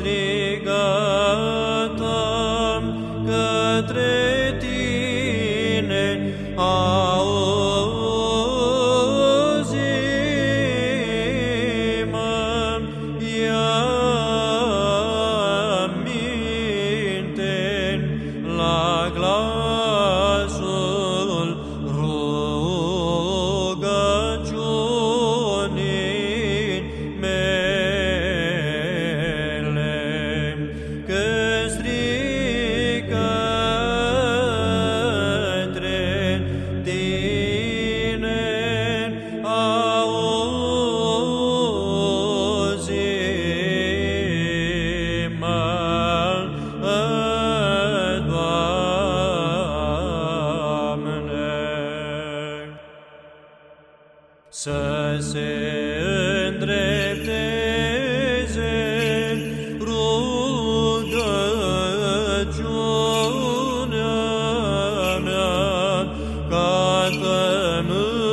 Sri să se îndrepteze rugăciunea mea ca pământ.